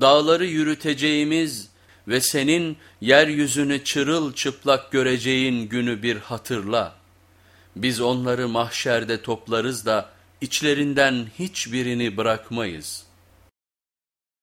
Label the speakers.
Speaker 1: Dağları yürüteceğimiz ve senin yeryüzünü çırılçıplak göreceğin günü bir hatırla. Biz onları mahşerde toplarız da içlerinden hiçbirini bırakmayız.''